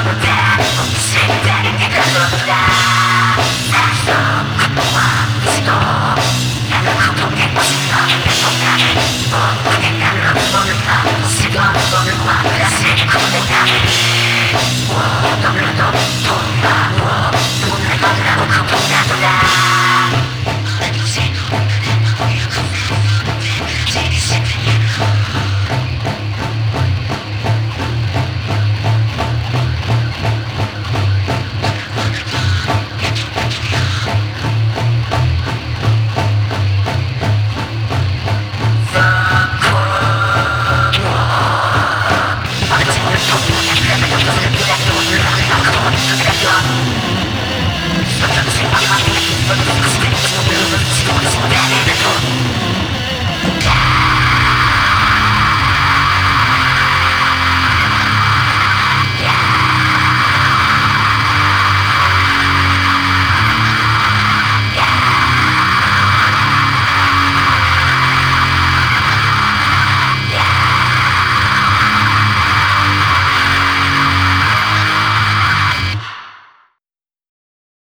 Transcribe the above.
Stop